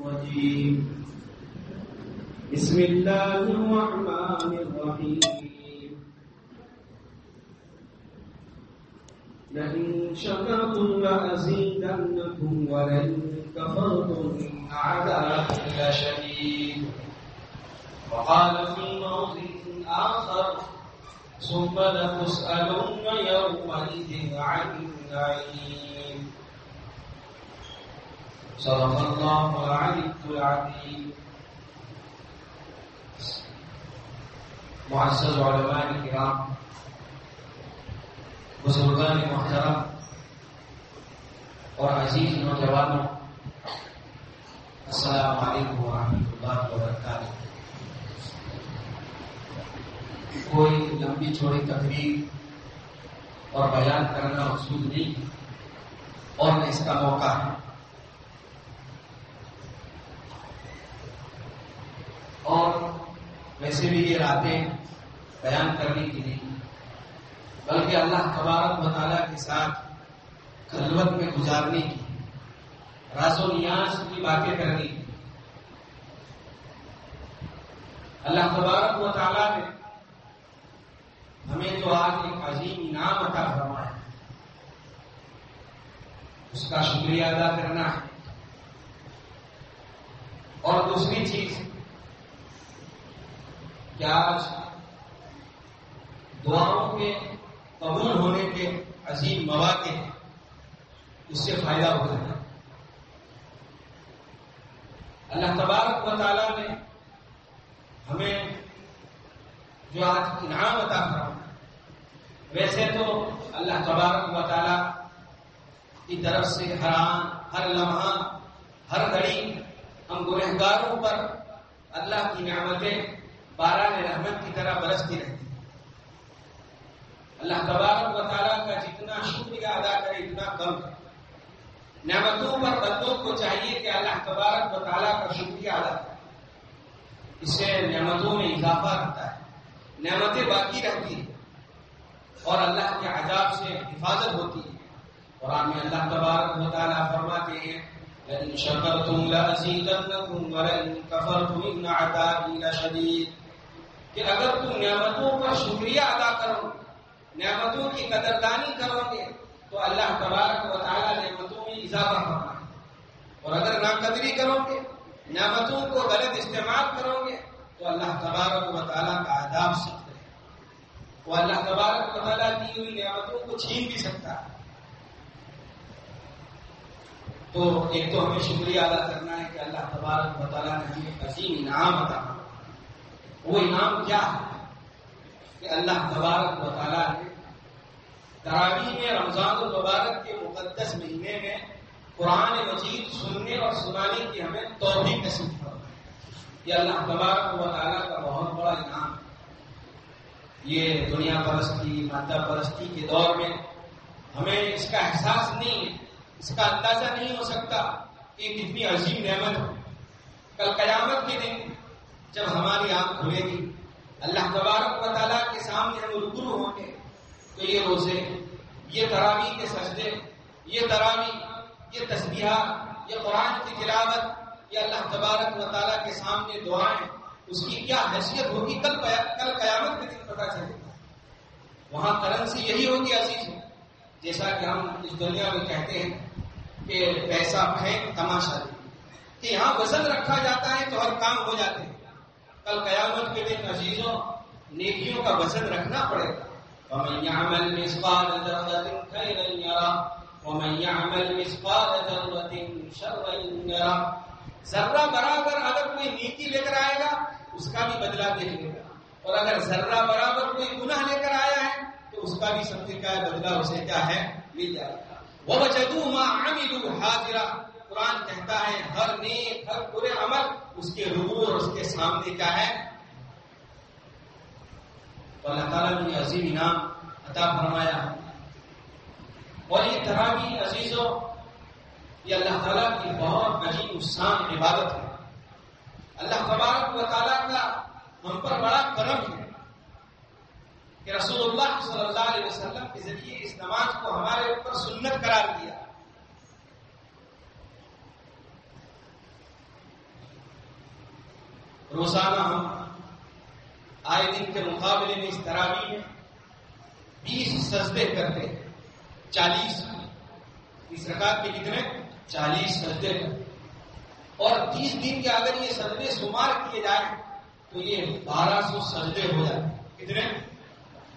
الرجيم. بسم الله الرحمن الرحيم. لئن شكرتم لأزيدنكم ولئن كفرتم عذاب لشديد. وقال في موضع آخر، ثم لتسألن يومئذ عن النعيم. صدق الله العلي العظيم. معزز علماء الكرام بزرگان محترم اور عزیز نوجوانوں، السلام علیکم ورحمۃ اللہ وبرکاتہ. کوئی لمبی چوڑی تقریر اور بیان کرنا مقصود نہیں، اور اس کا موقع ہے اور ویسے بھی یہ راتیں بیان کرنے کی نہیں۔ بلکہ اللہ تبارک مطالعہ کے ساتھ خلوت میں گزارنے کی راز و نیاز کی باتیں کرنے کی۔ اللہ تبارک و تعالیٰ نے ہمیں جو آج ایک عظیم انعام عطا فرمایا۔ ہے اس کا شکریہ ادا کرنا ہے۔ اور دوسری چیز کہ آج دعاؤں کے قبول ہونے کے عظیم مواقع اس سے فائدہ ہوتا ہے۔ اللہ تبارک و تعالیٰ نے ہمیں جو آج انعام عطا فرما ویسے تو اللہ تبارک و تعالیٰ کی طرف سے ہر آن ہر لمحہ، ہر گھڑی ہم گنہگاروں پر اللہ کی نعمتیں بارہ رحمت کی طرح برستی رہتی اللہ تبارک و تعالیٰ کا جتنا شکریہ ادا کرے، اتنا کم ہے۔ نعمتوں پر بندوں کو چاہیے کہ اللہ تبارک و تعالیٰ کا شکریہ ادا کرے۔ اس سے نعمتوں میں اضافہ رہتا ہے۔ نعمتیں باقی رہتی ہیں۔ اور اللہ کے عذاب سے حفاظت ہوتی ہے۔ اور آپ میں اللہ تبارک و تعالیٰ فرماتے ہیں، لئن شکرتم لأزیدنکم ولئن کفرتم ان عذابی لشدید کہ اگر تم نعمتوں کا شکریہ ادا کرو، نعمتوں کی قدردانی کرو گے، تو اللہ تبارک و تعالیٰ نعمتوں میں اضافہ فرمائے۔ اور اگر ناقدری کرو گے، نعمتوں کو غلط استعمال کرو گے، تو اللہ تبارک و تعالیٰ کا عذاب سخت ہے وہ اللہ تبارک و تعالیٰ کی ہوئی نعمتوں کو چھین بھی سکتا ہے۔ تو ایک تو ہمیں شکریہ ادا کرنا ہے کہ اللہ تبارک و تعالیٰ نے ہمیں عظیم انعام ادا وہ انعام کیا ہے؟ کہ اللہ تبارک و تعالیٰ نے تراویح میں رمضان المبارک کے مقدس مہینے میں قرآن مجید سننے اور سنانے کی ہمیں توفیق نصیب کر یہ اللہ تبارک و تعالیٰ کا بہت بڑا انعام ہے۔ یہ دنیا پرستی، مادہ پرستی کے دور میں ہمیں اس کا احساس نہیں ہے، اس کا اندازہ نہیں ہو سکتا کہ کتنی عظیم نعمت ہو۔ کل قیامت کے دن جب ہماری آنکھ کھلے گی۔ اللہ تبارک و تعالیٰ کے سامنے ہم روبرو ہوں گے۔ تو یہ روزے، یہ تراوی کے سجدے، یہ تراوی، یہ تصویرات یہ قرآن کی تلاوت، یہ اللہ تبارک و تعالیٰ کے سامنے دعائیں اس کی کیا حیثیت ہوگی؟ کل کل قیامت کے دن پتا چلے گا۔ وہاں کرنسی یہی ہوگی عزیز۔ جیسا کہ ہم اس دنیا میں کہتے ہیں کہ پیسہ پھینک تماشا۔ دے کہ یہاں وزن رکھا جاتا ہے تو ہر کام ہو جاتے ہیں کل قیامت کے دن عزیزوں، نیکیوں کا وزن رکھنا پڑے گا۔ ومن يعمل مثقال ذرة خيرا يرى، ومن يعمل مثقال ذرة شرا يرى۔ ذرہ برابر اگر کوئی نیکی لے کر آئے گا، اس کا بھی بدلہ دیکھ لے گا۔ اور اگر ذرہ برابر کوئی گناہ لے کر آیا ہے، تو اس کا بھی سب سے کیا بدلہ، اسے کیا ہے؟ مل جائے گا۔ وہ بچوں ماں عامل حاضرہ قرآن کہتا ہے، ہر نیک، ہر برے عمل، اس کے روح اور اس کے سامنے کیا ہے؟ تو اللہ تعالیٰ نے عظیم انعام عطا فرمایا۔ اور یہ تراوی عزیزوں یہ اللہ تعالیٰ کی بہت عجیب نقصان عبادت ہے۔ اللہ تبارک و تعالیٰ کا ہم پر بڑا کرم ہے کہ رسول اللہ صلی اللہ علیہ وسلم کے ذریعے اس نماز کو ہمارے اوپر سنت قرار دیا۔ روزانہ ہم آئے دن کے مقابلے میں اس تراوی میں بیس سجدے کرتے چالیس اس رکعت کے کتنے چالیس سجدے کرتے اور تیس دن کے اگر یہ سجدے شمار کیے جائیں تو یہ بارہ سو سجدے ہو جائیں کتنے؟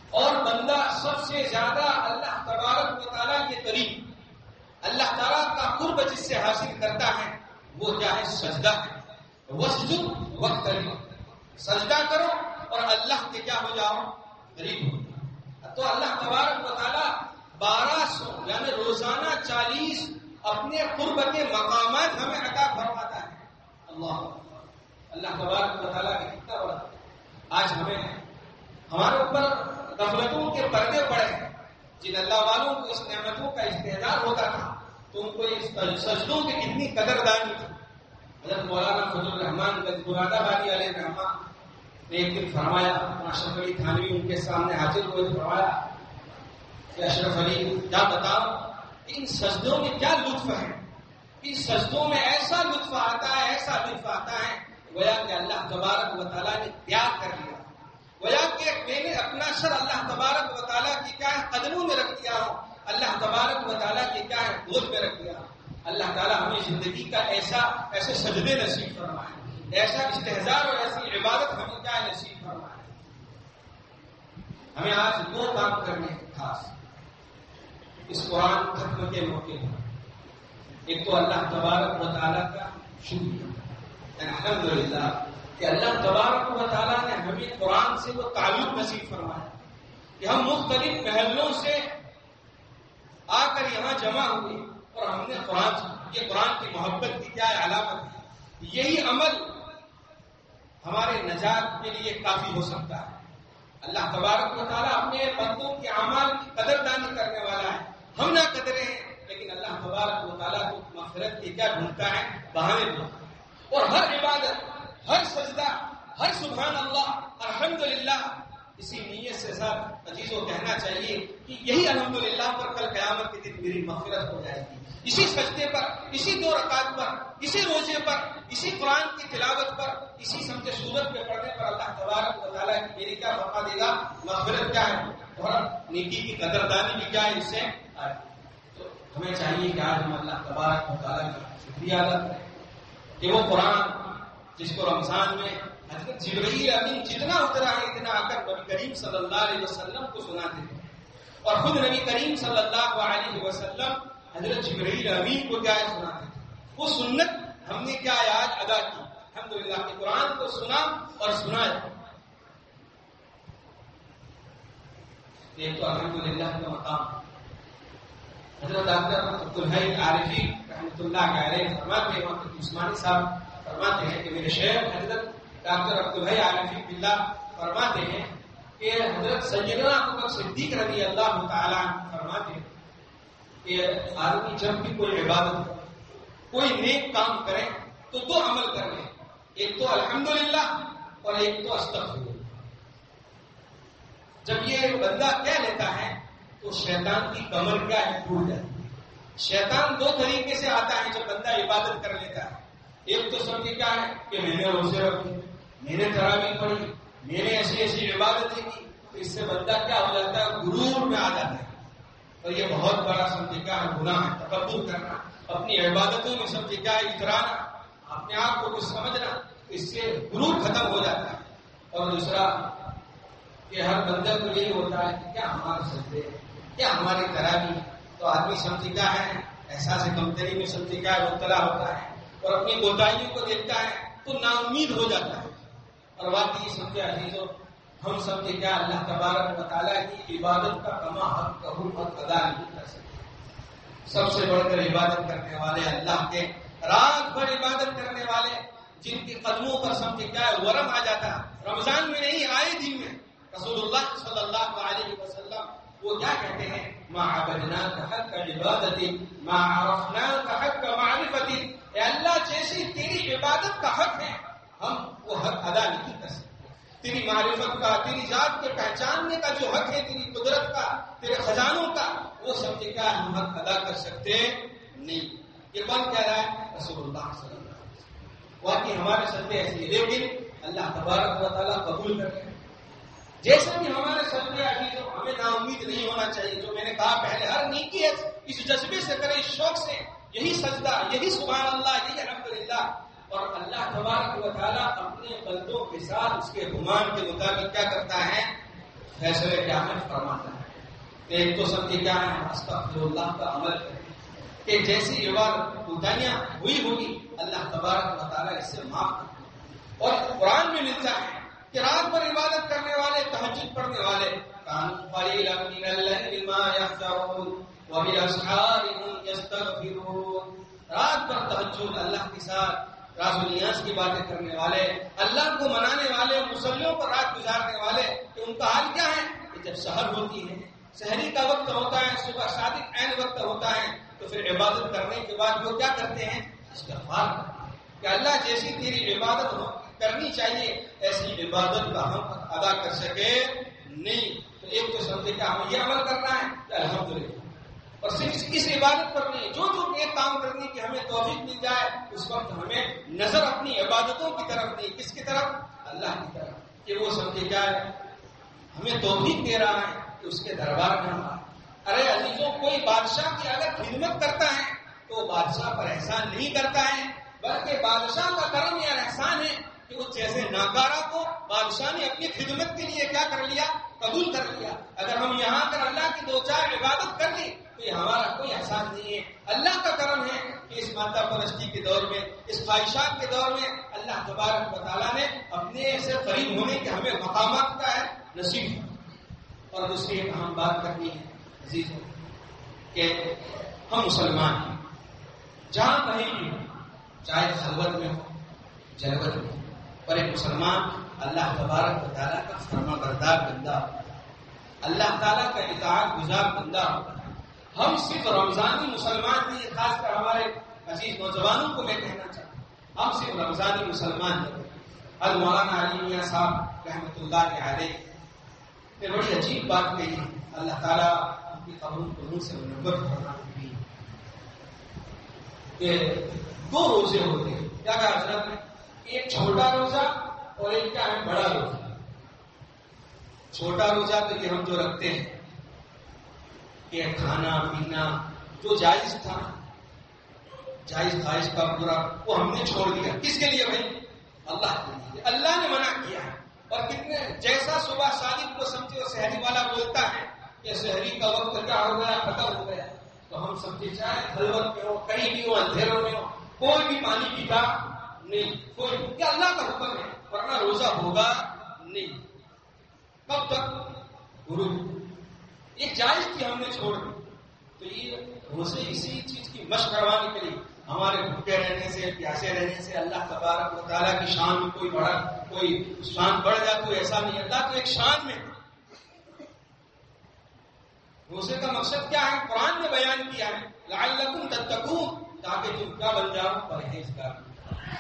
اور بندہ سب سے زیادہ اللہ تبارک و تعالیٰ کے قریب، اللہ تعالیٰ کا قرب جس سے حاصل کرتا ہے، وہ کیا ہے؟ سجدہ ہے۔ وسجد وقت سجدہ کرو اور اللہ کے کیا ہو جاؤ؟ قریب ہو تو اللہ تبارک و تعالیٰ بارہ سو یعنی روزانہ چالیس اپنے قرب کے مقامات ہمیں عطا فرماتا ہے۔ اللہ۔ اللہ تبارک و تعالیٰ کتنا بڑا آج ہمیں ہمارے اوپر غفلتوں کے پردے پڑے ہیں۔ جن اللہ والوں کو اس نعمتوں کا استحدار ہوتا تھا۔ تو ان کو اس سجدوں کی کتنی قدر دانی تھی۔ حضرت مولانا فضل الرحمان مراد آبادی علیہ رحمان نے ایک دن فرمایا اشرف علی تھانوی ان کے سامنے حاضر ہوئے فرمایا کہ اشرف علی، کیا بتاؤ، ان سجدوں میں کیا لطف ہے؟ ان سجدوں میں ایسا لطف آتا ہے، ایسا لطف آتا ہے، گویا کہ اللہ تبارک و تعالیٰ نے تیار کر لیا۔ گویا کہ میں نے اپنا سر اللہ تبارک و تعالیٰ کی کیا ہے، قدموں میں رکھ دیا ہوں۔ اللہ تبارک و تعالیٰ کی کیا ہے، گود میں رکھ دیا اللہ تعالیٰ ہمیں زندگی کا ایسا ایسے سجدے نصیب فرمائے۔ ایسا استحزار اور ایسی عبادت ہمیں کیا نصیب فرمائے۔ ہمیں آج دو کام کرنے خاص۔ اس قرآن ختم کے موقع پر۔ ایک تو اللہ تبارک و تعالیٰ کا شکریہ۔ الحمد للہ کہ اللہ تبارک و تعالیٰ نے ہمیں قرآن سے وہ تعلق نصیب فرمایا۔ کہ ہم مختلف محلوں سے آ کر یہاں جمع ہوئے۔ اور ہم نے قرآن یہ قرآن کی محبت کی کیا علامت ہے؟ یہی عمل ہمارے نجات کے لیے کافی ہو سکتا ہے۔ اللہ تبارک و تعالیٰ اپنے بندوں کے اعمال کی قدر دانی کرنے والا ہے۔ ہم نہ قدرے ہیں، لیکن اللہ تبارک و تعالیٰ کو مغفرت کی کیا ڈھونڈتا ہے؟ بہانے ڈھونڈتا اور ہر عبادت، ہر سجدہ، ہر سبحان اللہ، الحمدللہ، اسی نیت سے ساتھ عزیز کو کہنا چاہیے کہ یہی الحمدللہ پر کل قیامت کے دن میری مغفرت ہو جائے گی۔ اسی سجدے پر، اسی دو رکعت پر، اسی روزے پر، اسی قرآن کی تلاوت پر، اسی سمجھے سورت کے پڑھنے پر اللہ تبارک و تعالیٰ میری کیا موقع دے گا، مغفرت کیا ہے؟ اور نیکی کی قدردانی بھی کیا ہے اس سے؟ تو ہمیں چاہیے کہ آج ہم اللہ تبارک و تعالیٰ کا شکریہ ادا کریں کہ وہ قرآن جس کو رمضان میں حضرت جبرائیل امین جتنا اترا ہے، اتنا آ کر نبی کریم صلی اللہ علیہ وسلم کو سناتے تھے اور خود نبی کریم صلی اللہ علیہ وسلم حضرت جبرائیل امین کو کیا سناتے تھے وہ سنت ہم نے کیا یاد ادا کی؟ الحمد للہ کے قرآن کو سنا اور سنایا۔ ایک تو الحمد للہ کا مقام حضرت ڈاکٹر عبدالحی عارفی رحمۃ اللہ کہہ رہے ہیں فرماتے ہیں عثمانی صاحب فرماتے ہیں کہ میرے شہر حضرت ڈاکٹر عبدالحی عالفی بلّہ فرماتے ہیں کہ حضرت سیدنا صدیق رضی اللہ تعالیٰ فرماتے ہیں کہ آدمی جب بھی کوئی عبادت کوئی نیک کام کرے، تو دو عمل کر لیں ایک تو الحمدللہ اور ایک تو استغفر جب یہ بندہ کہہ لیتا ہے، تو شیطان کی کمر کیا ہے؟ ٹوٹ جاتی ہے۔ شیطان دو طریقے سے آتا ہے جب بندہ عبادت کر لیتا ہے۔ ایک تو سمجھے کیا ہے کہ میں نے روزے رکھی میں نے تراوی پڑھی، میں نے ایسی ایسی عبادتیں کی، تو اس سے بندہ کیا ہو جاتا ہے؟ غرور میں آ جاتا ہے۔ اور یہ بہت بڑا سمجھے کیا ہے گناہ ہے، تکبر کرنا، اپنی عبادتوں میں سمجھے کیا ہے اترانا اپنے آپ کو کچھ سمجھنا، اس سے غرور ختم ہو جاتا ہے۔ اور دوسرا، کہ ہر بندے کو یہی ہوتا ہے کہ کیا ہمارے سجدے، کیا ہماری تراوی؟ تو آدمی سمجھے کیا ہے، احساس کمتری میں سمجھے کیا ہے، مبتلا ہوتا ہے اور اپنی کوتاہیوں کو دیکھتا ہے، تو نا امید ہو جاتا ہے۔ اور واقعی سمجھے عزیزوں ہم سب کے کیا اللہ تبارک و تعالیٰ کی عبادت کا کما حق کا حق ادا نہیں کر سکتے۔ سب سے بڑھ کر عبادت کرنے والے اللہ کے، رات بھر عبادت کرنے والے، جن کے قدموں پر سب کے کیا ورم آ جاتا، رمضان میں نہیں، آئے دن میں۔ رسول اللہ صلی اللہ علیہ وسلم وہ کیا کہتے ہیں؟ ماں عبدنا حق کا عبادت ماں عرفنا کا حق کا معرفتی اے اللہ، جیسی تیری عبادت کا حق ہے، ہم وہ حق ادا نہیں کر سکتے۔ تیری معرفت کا، تیری ذات کے پہچاننے کا جو حق ہے، تیری قدرت کا، تیرے خزانوں کا، وہ سب کے کیا ہم حق ادا کر سکتے نہیں۔ یہ کون کہہ رہا ہے؟ رسول اللہ صلی اللہ علیہ وسلم۔ واقعی ہمارے سب ایسی لیکن اللہ تبارک و تعالیٰ قبول کر لیں۔ جیسے بھی ہمارے سبزے عزیز ہمیں نا امید نہیں ہونا چاہیے، جو میں نے کہا پہلے، ہر نیکی ہے اس جذبے سے کرے، اس شوق سے، یہی سجدہ، یہی سبحان اللہ، یہی الحمد اور اللہ تبارک و تعالیٰ اپنے بندوں کے ساتھ اس کے گمان کے مطابق کیا کرتا ہے؟ فیصلے کیا ہے فرماتا ہے۔ ایک تو سب کی کیا ہے استغفر اللہ کا عمل کرے کہ جیسی یہ عبادت کوتاہیاں ہوئی ہوگی، اللہ تبارک و تعالیٰ اس سے معاف کرے اور قرآن میں ملتا ہے کہ رات پر عبادت کرنے والے تحجد پڑھنے والے، کان قلیلا من الليل ما يحجرون وبأصحابهم يستغفرون رات پر تحجد اللہ کے ساتھ راز و نیاز کی باتیں کرنے والے، اللہ کو منانے والے مسلموں پر رات گزارنے والے کہ ان کا حال کیا ہے؟ کہ جب شہر ہوتی ہے شہری کا وقت ہوتا ہے، صبح شادی عین وقت ہوتا ہے، تو پھر عبادت کرنے کے بعد وہ کیا کرتے ہیں؟ استغفار کہ اللہ جیسی تیری عبادت کرنی چاہیے، ایسی عبادت کا ہم ادا کر سکے نہیں۔ تو ایک تو سمجھے کہ ہمیں یہ عمل کرنا ہے؟ کہ الحمد للہ اور صرف اس عبادت پر نہیں، جو جو ایک کام کرنی کہ ہمیں توفیق مل جائے، اس وقت ہمیں نظر اپنی عبادتوں کی طرف نہیں، کس کی طرف؟ اللہ کی طرف، کہ وہ سمجھے کیا ہے؟ ہمیں توفیق دے رہا ہے کہ اس کے دربار میں ہم ارے عزیزوں، کوئی بادشاہ کی اگر خدمت کرتا ہے، تو بادشاہ پر احسان نہیں کرتا ہے، بلکہ بادشاہ کا کرم یا احسان ہے کہ وہ جیسے ناکارا کو بادشاہ نے اپنی خدمت کے لیے کیا کر لیا؟ قبول کر لیا۔ اگر ہم یہاں کر اللہ کی دو چار عبادت کر لی تو یہ ہمارا کوئی احسان نہیں ہے۔ اللہ کا کرم ہے کہ اس مادہ پرستی کے دور میں، اس خواہشات کے دور میں اللہ تبارک تعالیٰ نے اپنے سے قریب ہونے کے ہمیں مقامات کا ہے، نصیب۔ اور دوسری ایک اہم بات کرنی ہے، عزیز کہ ہم مسلمان ہیں۔ جہاں کہیں بھی چاہے خلوت میں ہو جلوت میں پر ایک مسلمان اللہ تبارک و تعالیٰ کا فرما بردار بندہ اللہ تعالیٰ کا اطاعت گزار بندہ ہوتا ہے ہم صرف رمضانی مسلمان نہیں خاص کر ہمارے عزیز نوجوانوں کو میں کہنا چاہتا ہوں۔ ہم صرف رمضانی مسلمان نہیں ال مولانا علی میاں صاحب رحمۃ اللہ کے علیہ نے بڑی عجیب بات کہی اللہ تعالیٰ کی قبروں کو سے منور کرنا کہ دو روزے ہوتے ہیں۔ کیا کہا حضرت نے؟ ایک چھوٹا روزہ اور ایک کیا ہے، بڑا روزہ۔ چھوٹا روزہ تو یہ ہم جو رکھتے ہیں کہ کھانا، پینا، جو جائز تھا، جائز خواہش کا پورا وہ ہم نے چھوڑ دیا۔ کس کے لیے بھائی؟ اللہ کے لیے۔ اللہ نے منع کیا ہے۔ اور کتنے جیسا صبح صادق کو سمجھے اور شہری والا بولتا ہے کہ شہری کا وقت کیا ہو گیا، ختم ہو گیا۔ تو ہم سمجھے، چاہے خلوت میں ہو، کہیں بھی ہو، اندھیروں میں ہو، کوئی بھی پانی پیتا نہیں، کوئی کیا اللہ کا حکم ہے، ورنہ روزہ ہوگا نہیں۔ کب تک؟ گرو ایک جائز تھی ہم نے چھوڑ دی۔ تو یہ روزے اسی چیز کی مشق کروانے کے لیے ہمارے بھوکے رہنے سے، پیاسے رہنے سے اللہ تبارک و تعالیٰ کی شان میں کوئی بڑا، کوئی شان بڑھ جائے، کوئی ایسا نہیں اللہ تو ایک شان میں۔ روزے کا مقصد کیا ہے؟ قرآن نے بیان کیا ہے لال تتقون، تاکہ تم کیا بن جاؤ؟ پرہیزگار۔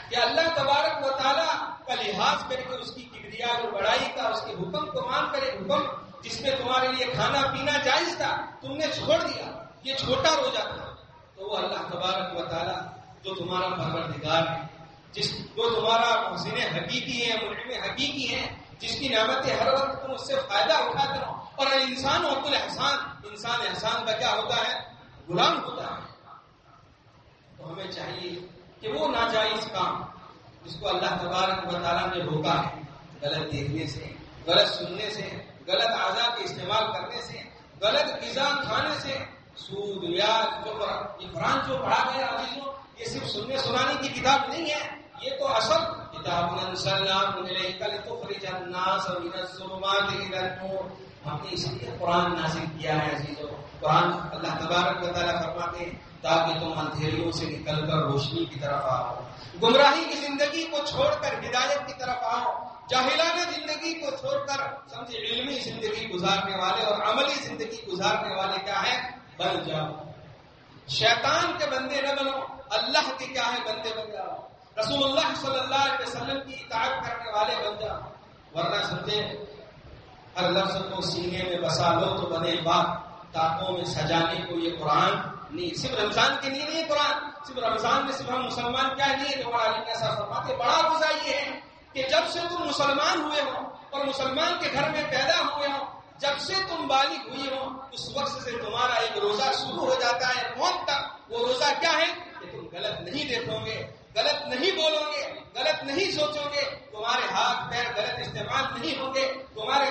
کہ اللہ تبارک و تعالیٰ کا لحاظ کر کے اس کی کبریا اور بڑائی کا، اس کے حکم کو مان کرے حکم جس میں تمہارے لیے کھانا پینا جائز تھا، تم نے چھوڑ دیا، یہ چھوٹا روزہ تھا۔ تو وہ اللہ تبارک و تعالیٰ، جو تمہارا پروردگار ہے، جس جو تمہارا محسن حقیقی ہے ملک حقیقی ہے، جس کی نعمتیں ہر وقت تم اس سے فائدہ اٹھاتے رہو۔ اور انسان ہوتا احسان انسان احسان کا کیا ہوتا ہے؟ غلام ہوتا ہے۔ تو ہمیں چاہیے کہ وہ ناجائز کام، جس کو اللہ تبارک و تعالیٰ نے روکا ہے، غلط دیکھنے سے۔ غلط سننے سے، غلط آزاد کے استعمال کرنے سے، غلط غذا کھانے سے، سود ریاض جو قرآن جو پڑھا گیا عزیزوں یہ صرف سننے سنانے کی کتاب نہیں ہے، یہ تو اصل کتاب کل تو فریج ہم نے اس لیے قرآن نازل کیا ہے عزیزوں قرآن اللہ تبارک و تعالیٰ فرماتے ہیں، تاکہ تم اندھیریوں سے نکل کر روشنی کی طرف آؤ۔ گمراہی کی زندگی کو چھوڑ کر ہدایت کی طرف آؤ۔ جاہلانہ زندگی کو چھوڑ کر سمجھے علمی زندگی گزارنے والے اور عملی زندگی گزارنے والے کیا ہے بن جاؤ۔ شیطان کے بندے نہ بنو، اللہ کے کیا ہے بندے بن جاؤ۔ رسول اللہ صلی اللہ علیہ وسلم کی اطاعت کرنے والے بن جاؤ۔ ورنہ سمجھے، ہر لفظ کو سینے میں بسا لو تو بنے بات تاکوں میں سجانے کو یہ قرآن نہیں۔ صرف رمضان کے لیے نہیں، قرآن۔ صرف رمضان میں صرف ہم مسلمان کیا نہیں ہے جو بڑا فرماتے بڑا روزہ یہ ہے۔ کہ جب سے تم مسلمان ہوئے ہو اور مسلمان کے گھر میں پیدا ہوئے ہو، جب سے تم بالغ ہوئی ہو، اس وقت سے تمہارا ایک روزہ شروع ہو جاتا ہے، موت تک وہ روزہ کیا ہے؟ کہ تم غلط نہیں دیکھو گے، غلط نہیں بولو گے، غلط نہیں سوچو گے۔ تمہارے ہاتھ پیر غلط استعمال نہیں ہوں گے، تمہارے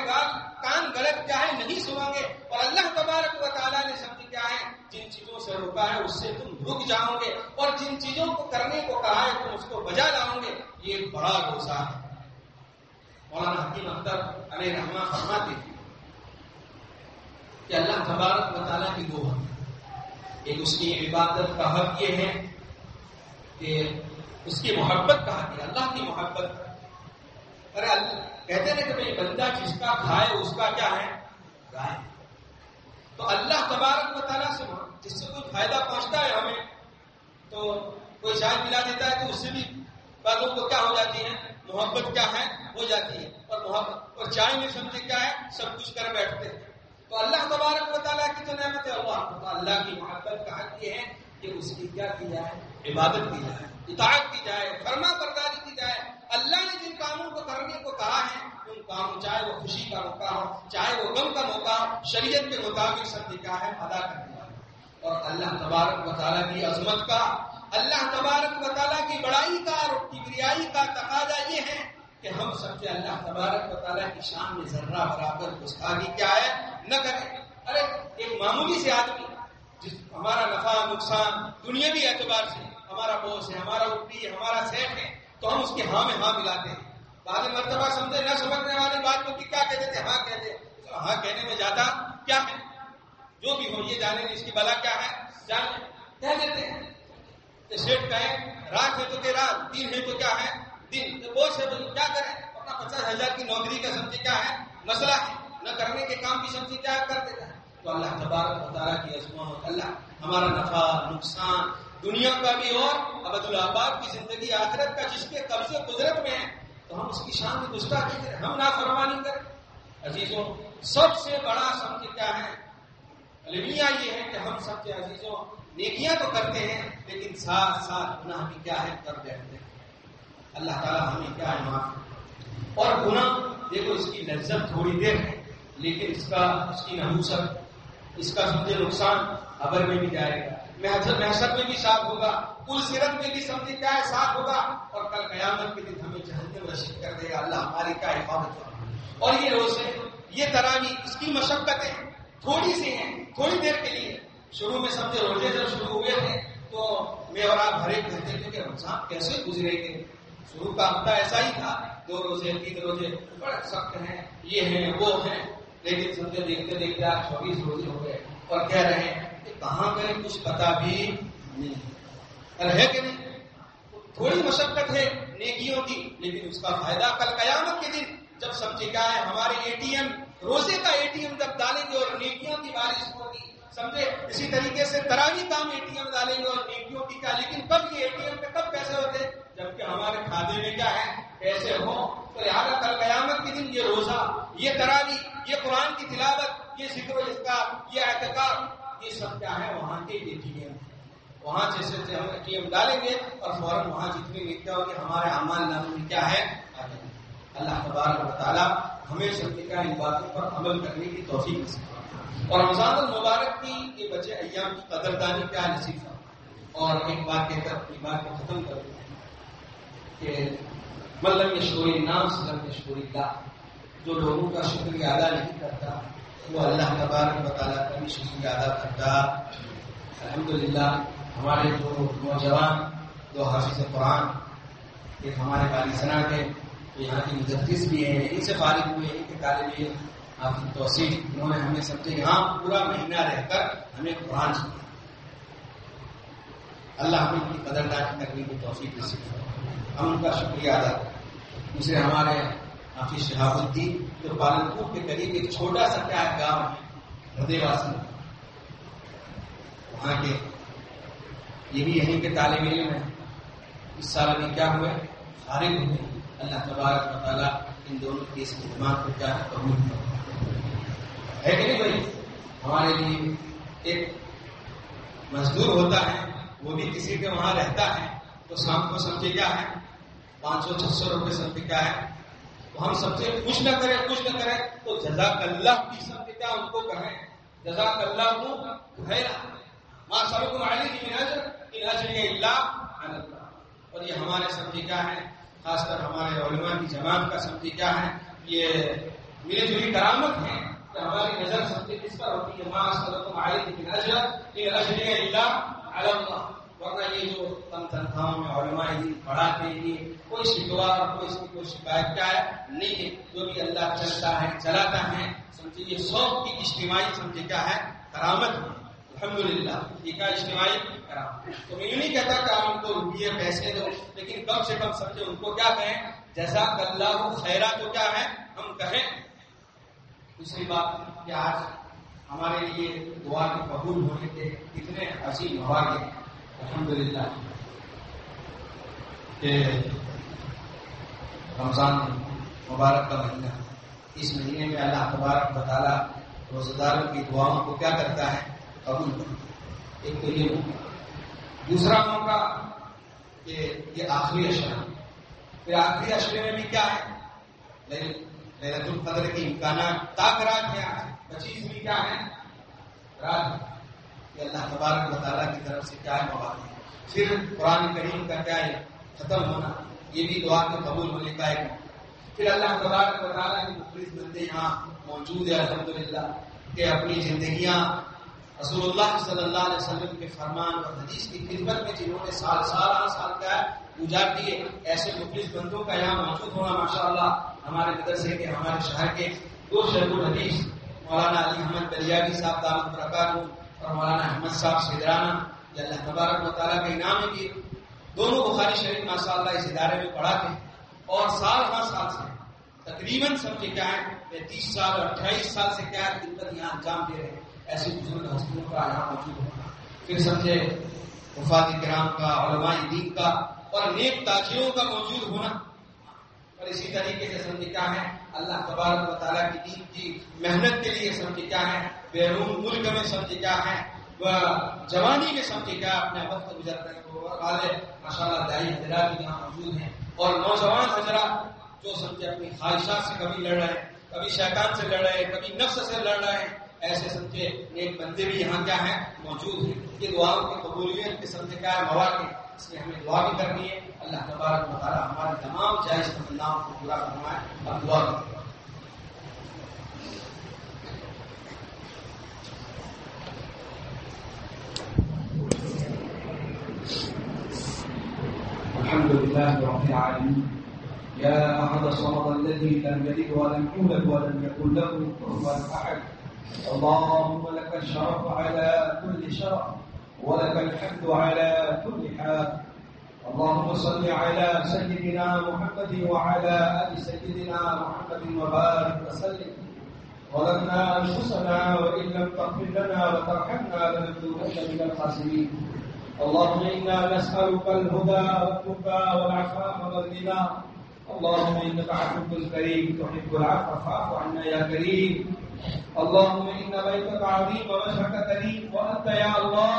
کان غلط کیا ہے نہیں سنو گے اور اللہ تبارک و تعالیٰ نے سمجھ کیا ہے جن چیزوں سے روکا ہے اس سے تم رک جاؤ گے۔ اور جن چیزوں کو کرنے کو کہا ہے، تم اس کو بجا لاؤ گے۔ یہ ایک بڑا روزہ ہے۔ مولانا حکیم اختر علیہ رحمہ فرماتے تھے کہ اللہ تبارک و تعالیٰ کی دو حق ایک اس کی عبادت کا حق یہ ہے کہ اس کی محبت کا حق ہے، اللہ کی محبت۔ ارے کہتے ہیں کہ بھائی، بندہ جس کا کھائے، اس کا کیا ہے؟ گائے۔ تو اللہ تبارک و تعالیٰ سے جس سے کوئی فائدہ پہنچتا ہے ہمیں، تو کوئی چائے پلا دیتا ہے تو اس سے بھی باتوں کو کیا ہو جاتی ہے محبت کیا ہے؟ ہو جاتی ہے۔ اور محبت، اور چائے میں سمجھے کیا ہے؟ سب کچھ کر بیٹھتے ہیں۔ تو اللہ تبارک و تعالیٰ کی تو نعمت ہے اللہ تو اللہ کی محبت کا حق یہ ہے کہ اس کی کیا کی جائے؟ عبادت کی جائے، اطاعت کی جائے، فرما برداری کی جائے۔ اللہ نے جن کاموں کو کرنے کو کہا ہے، ان کاموں، چاہے وہ خوشی کا موقع ہو، چاہے وہ غم کا موقع ہو، شریعت کے مطابق سب کیا ہے، ادا کرنے اور اللہ تبارک و تعالیٰ کی عظمت کا، اللہ تبارک و تعالیٰ کی بڑائی کا اور کبریائی کا تقاضا یہ ہے کہ ہم سب سے اللہ تبارک و تعالیٰ کی شان میں ذرہ برابر گستاخی کیا ہے، نہ کریں۔ ارے، ایک معمولی سے آدمی، جس ہمارا نفع، نقصان دنیاوی اعتبار سے، ہمارا بوس ہے، ہمارا اٹھی ہے، ہمارا سیٹ ہے، تو ہم اس کے ہاں میں ہاں ملاتے ہیں۔ بعد مرتبہ سمجھے، نہ سمجھنے والے بات کو کیا کہتے تھے؟ ہاں کہتے۔ ہاں کہنے میں جاتا، کیا ہے؟ جو بھی ہو، یہ جانے اس کی بلا کیا ہے؟ جان کہہ دیتے ہیں سیٹ کہیں، رات ہے تو کہ رات، دن ہے تو کیا ہے؟ دن۔ بوجھ ہے تو کیا کریں؟ اپنا پچاس ہزار کی نوکری کا سمجھے کیا ہے؟ مسئلہ ہے۔ نہ کرنے کے کام کی سمجھے کیا کر دیتا ہے تو اللہ تبارک تعالیٰ کی عظمت اللہ ہمارا نفع، نقصان، دنیا کا بھی اور عبد الآباد کی زندگی، آخرت کا جس کے قبضے قدرت میں ہے تو ہم اس کی شان میں گستاخی کریں۔ ہم نہ فرمانی کریں۔ عزیزوں، سب سے بڑا سمجھ کیا ہے؟ المیہ یہ ہے کہ ہم سب کے عزیزوں نیکیاں تو کرتے ہیں، لیکن ساتھ ساتھ گناہ بھی کیا ہے؟ کر بیٹھتے ہیں۔ اللہ تعالیٰ ہمیں کیا ہے معاف اور گناہ، دیکھو اس کی لذت تھوڑی دیر ہے، لیکن اس کا، اس کی نحوست اس کا سمجھے نقصان ابر میں بھی جائے گا۔ محسر میں بھی صاف ہوگا، کل سیرت میں بھی سمجھے کیا ہے؟ صاف ہوگا۔ اور کل قیامت کے دن ہمیں جہنم رشید کر دے گا۔ اللہ ہماری کا حفاظت اور یہ روزے، یہ تراوی اس کی مشقتیں تھوڑی سی ہیں، تھوڑی دیر کے لیے۔ شروع میں سب سمجھے روزے جب شروع ہوئے تھے تو میں اور آپ ہر ایک کہتے تھے کہ رمضان کیسے گزرے گے؟ شروع کا ہفتہ ایسا ہی تھا، دو روزے، تین روزے۔ بڑے سخت ہیں، یہ ہیں، وہ ہیں۔ لیکن سب سمجھے دیکھتے دیکھتے آپ چوبیس روزے ہو گئے۔ اور کہہ رہے ہیں کہ کہاں کریں کچھ پتا بھی نہیں۔ ہے کہ نہیں؟ تھوڑی مشقت ہے نیکیوں کی، لیکن اس کا فائدہ کل قیامت کے دن، جب سمجھے کیا ہے ہمارے اے ٹی ایم روزے کا اے ٹی ایم جب ڈالیں گے اور نیکیوں کی بارش ہوگی، سمجھے؟ اسی طریقے سے تراوی کام اے ٹی ایم ڈالیں گے اور نیکیوں کی کیا؟ لیکن کب یہ اے ٹی ایم پہ کب پیسے ہوتے؟ جبکہ ہمارے کھاتے میں کیا ہے؟ پیسے ہوں۔ تو یہاں کل قیامت کے دن یہ روزہ، یہ تراوی، یہ قرآن کی تلاوت، یہ ذکر و اذکار، یہ احتکاب یہ سب کیا ہے؟ وہاں کے اے ٹی ایم۔ وہاں جیسے ہم اے ٹی ایم ڈالیں گے اور فوراً وہاں جتنی لکھتا ہو کہ ہمارے امان نام میں کیا ہے؟ اللہ تبارک و تعالیٰ ہمیں سب کا ان باتوں پر عمل کرنے کی توفیق نصیب اور رمضان المبارک کی یہ بچے ایام کی قدردانی کیا نصیب اور ایک بات کہہ کر اپنی بات کو ختم کر دیں کہ ملم یشوری نام سلم یشوری اللہ۔ جو لوگوں کا شکریہ ادا نہیں کرتا، وہ اللہ تبارک و کا بھی شکریہ ادا کرتا۔ الحمدللہ، ہمارے جو نوجوان دو حافظ قرآن، ایک ہمارے والی سنا کے یہاں کی مدرس بھی ہیں، ان سے فارغ ہوئے ہیں کہ طالب علم آپ کی توسیع انہوں نے ہمیں سمجھے یہاں پورا مہینہ رہ کر ہمیں قرآن سنا اللہ ہمیں ان کی قدردانی کرنے کی توفیق نصیب ہم ان کا شکریہ ادا کریں دوسرے، ہمارے حافظ شہاب الدین، جو پالن پور کے قریب ایک چھوٹا سا کیا گاؤں ہے، ہردے واسی۔ وہاں کے یہ بھی یہیں کے طالب علم ہیں۔ اس سال ابھی کیا ہوئے؟ فارغ ہوئے اللہ تبارک و تعالیٰ ان دونوں کے اس خدمات کو کیا قبول ہے کہ نہیں بھائی؟ ہمارے لیے ایک مزدور ہوتا ہے، وہ بھی کسی کے وہاں رہتا ہے، تو شام کو سمجھے کیا ہے؟ پانچ سو چھ سو روپئے سمجھ کیا ہے؟ تو ہم سب سے کچھ نہ کریں، کچھ نہ کریں، تو جزاک اللہ کی سمجھ کیا ان کو کہیں؟ جزاک اللہ کو خیرا ماں سب کو مالی کی نظر ان اجر اللہ۔ اور یہ ہمارے سمجھے کیا ہے خاص کر ہمارے علماء کی جماعت کا سمجھے کیا ہے؟ یہ ملی جلی کرامت ہے کہ ہماری نظر سمجھے کس پر ہوتی ہے؟ ماں سب کو مالی کی نظر ان اجر اللہ اللہ۔ ورنہ یہ جو تن تنخواہوں میں علماء دین پڑھاتے ہیں کوئی شکوا اور کوئی اس کی کوئی شکایت کا ہے؟ نہیں ہے۔ جو بھی اللہ چلتا ہے، چلاتا ہے۔ سمجھے یہ سوق کی اجتماعی سمجھے کیا ہے؟ کرامت الحمد للہ یہ کا اجتماعی کرامت تو میں یوں نہیں کہتا کہ آپ ان کو روپیے، پیسے دو، لیکن کم سے کم سمجھے ان کو کیا کہیں جیسا اللہ خیرا تو کیا ہے ہم کہیں۔ دوسری بات کہ آج ہمارے لیے دعا کے قبول ہونے کے کتنے عظیم مواقع الحمد للہ کہ رمضان مبارک کا مہینہ، اس مہینے میں اللہ تبارک بطالہ روزہ داروں کی دعاؤں کو کیا کرتا ہے؟ قبول ایک تو یہ موقع دوسرا موقع کہ یہ آخری اشرا پھر آخری اشرے میں بھی کیا ہے؟ لہرت القدر کے امکانات تاک رات کیا ہے؟ پچیس بھی کیا ہے؟ رات کہ اللہ تبارک و تعالیٰ کی طرف سے کیا مواد ہے۔ پھر قرآن کریم کا کیا ہے؟ ختم ہونا۔ یہ بھی دعا کے قبول ہونے کا ایک پھر اللہ تبارک و تعالیٰ کے مختلف بندے یہاں موجود ہے الحمد للہ کہ اپنی زندگیاں رسول اللہ صلی اللہ علیہ وسلم کے فرمان اور حدیث کی خدمت میں جنہوں نے سال سال سال کا گزار دیے ایسے مختلف بندوں کا یہاں موجود ہونا ماشاء اللہ ہمارے مدرسے کے، ہمارے شہر کے دو شہر الحدیث مولانا علی احمد دریاگی صاحب دامت پرکار اور مولانا احمد صاحب سدرانا یا اللہ تبارک و تعالیٰ کا انعام ہے کہ دونوں بخاری شریف ماشاء اللہ اس ادارے میں پڑھاتے اور سال ہر سال سے تقریباً سب کے کیا ہے تیس سال اور اٹھائیس سال سے کیا ہے خدمت یہاں انجام دے رہے ہیں۔ ایسے بزرگ ہستیوں کا یہاں موجود ہونا۔ پھر سمجھے وفات کرام کا، علماء دین کا اور نیک تاجروں کا موجود ہونا۔ اور اسی طریقے سے سمجھے کیا ہے، اللہ تبارک و تعالیٰ کی دین کی محنت کے لیے سمجھے کیا ہے، بیرون ملک میں سمجھے کیا ہے وہ جوانی میں سمجھے کیا اپنے وقت گزر رہے ہیں ماشاء اللہ دائی حضرات بھی یہاں موجود ہیں۔ اور نوجوان حضرات جو سمجھے اپنی خواہشات سے کبھی لڑ رہے ہیں، کبھی شیطان سے لڑ رہے ہیں، کبھی نفس سے لڑ رہے ہیں ایسے سمجھے نیک بندے بھی یہاں کیا ہیں؟ موجود ہیں۔ یہ دعاؤں کی قبولیت کے سمجھے کیا ہے مواقع اس لیے ہمیں دعا بھی کرنی ہے۔ اللہ تبارک و تعالیٰ ہمارے تمام جائز تمناؤں کو پورا کرنا ہے اب دعا کریں الحمد لله رب العالمين يا أحد الصمد الذي لم يلد ولم يولد ولم يكن له كفوا أحد اللهم لك الشرف على كل شرف ولك الحمد على كل حال. اللهم صل على سيدنا محمد وعلى آل سيدنا محمد وبارك وسلم. ظلمنا أنفسنا وإن لم تغفر لنا وترحمنا لنكونن من الخاسرين. اللهم إنا نسألك الهدى والتقى والعفاف والغنى. اللهم إنك عفو كريم تحب العفو فاعف عنا يا كريم. اللهم إن بيتك عظيم ووجهك كريم وأنت يا الله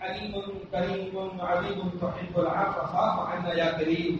حليم كريم عظيم تحب العفو فاعف عنا يا كريم.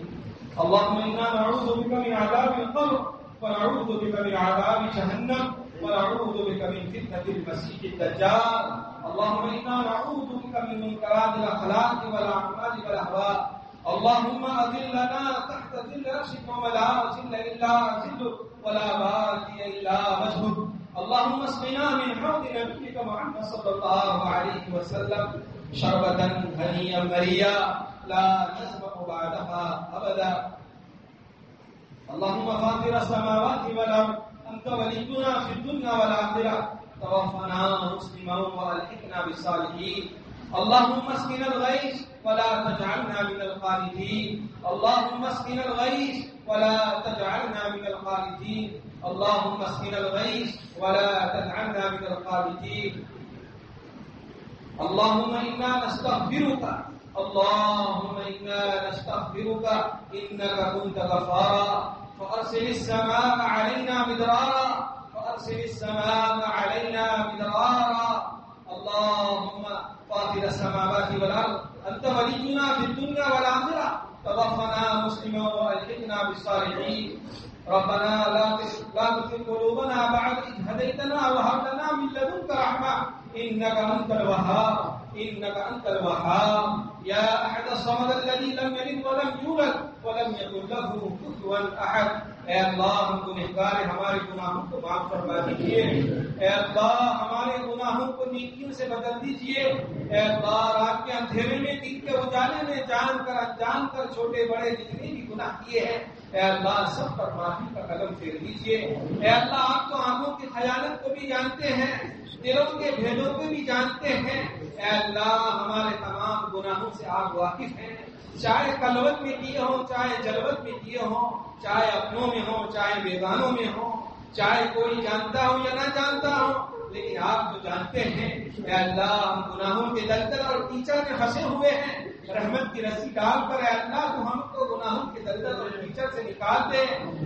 اللهم إنا نعوذ بك من عذاب القبر ونعوذ بك من عذاب جهنم ونعوذ بك من فتنة المسيح الدجال. اللهم إنا نعوذ بك من منكرات الأخلاق والأعمال والأهواء. اللهم أذلنا تحت ذل رشك ولا ذل إلا ذلك ولا باقي إلا وجهك. اللهم اسقنا من حوض نبيك محمد صلى الله عليه وسلم شربة هنيا مريا لا نسبق بعدها أبدا. اللهم فاطر السماوات والأرض، أنت ولينا في الدنيا والآخرة. توفنا مسلما وألحقنا بالصالحين. اللهم اسقنا الغيث ولا تجعلنا من القانتين اللهم اسقنا الغيث ولا تجعلنا من القانتين اللهم اسقنا الغيث ولا تجعلنا من القانتين اللهم انا نستغفرك اللهم انا نستغفرك انك كنت غفارا. فارسل السماء علينا مدرارا. فأرسل السماء علينا مدرارا. اللهم فاطر السماوات والأرض. أنت ولينا في الدنيا والآخرة. توفنا مسلما والحقنا بالصالحين. ربنا لا لا تزغ قلوبنا بعد إذ هديتنا وهب لنا من لدنك رحمة. إنك أنت الوهاب. إنك أنت الوهاب. يا أحد الصمد الذي لم يلد ولم يولد ولم يكن له كفوا أحد. اے اللہ، ہم کو نکالے، ہمارے گناہوں کو معاف فرما دیجیے اے اللہ، ہمارے گناہوں کو نیکیوں سے بدل دیجیے اے اللہ، رات کے اندھیرے میں، دن کے اجالے میں جان کر جان کر چھوٹے بڑے جتنے بھی گناہ کیے ہیں اے اللہ، سب پر معافی کا قدم پھیر دیجیے اے اللہ، آپ تو آنکھوں کی خیالت کو بھی جانتے ہیں، دلوں کے بھیدوں کو بھی جانتے ہیں۔ اے اللہ، ہمارے تمام گناہوں سے آپ واقف ہیں۔ چاہے کلوت میں کیے ہوں، چاہے جلوت میں کیے ہوں، چاہے اپنوں میں ہوں، چاہے بیگانوں میں ہوں، چاہے کوئی جانتا ہو یا نہ جانتا ہو لیکن آپ جو جانتے ہیں۔ اے اللہ، ہم گناہوں کے دلدل اور ٹیچر میں پھنسے ہوئے ہیں۔ رحمت کی رسی ڈال کر، اے اللہ تو ہم کو گناہوں کے دلدل اور ٹیچر سے نکال دے۔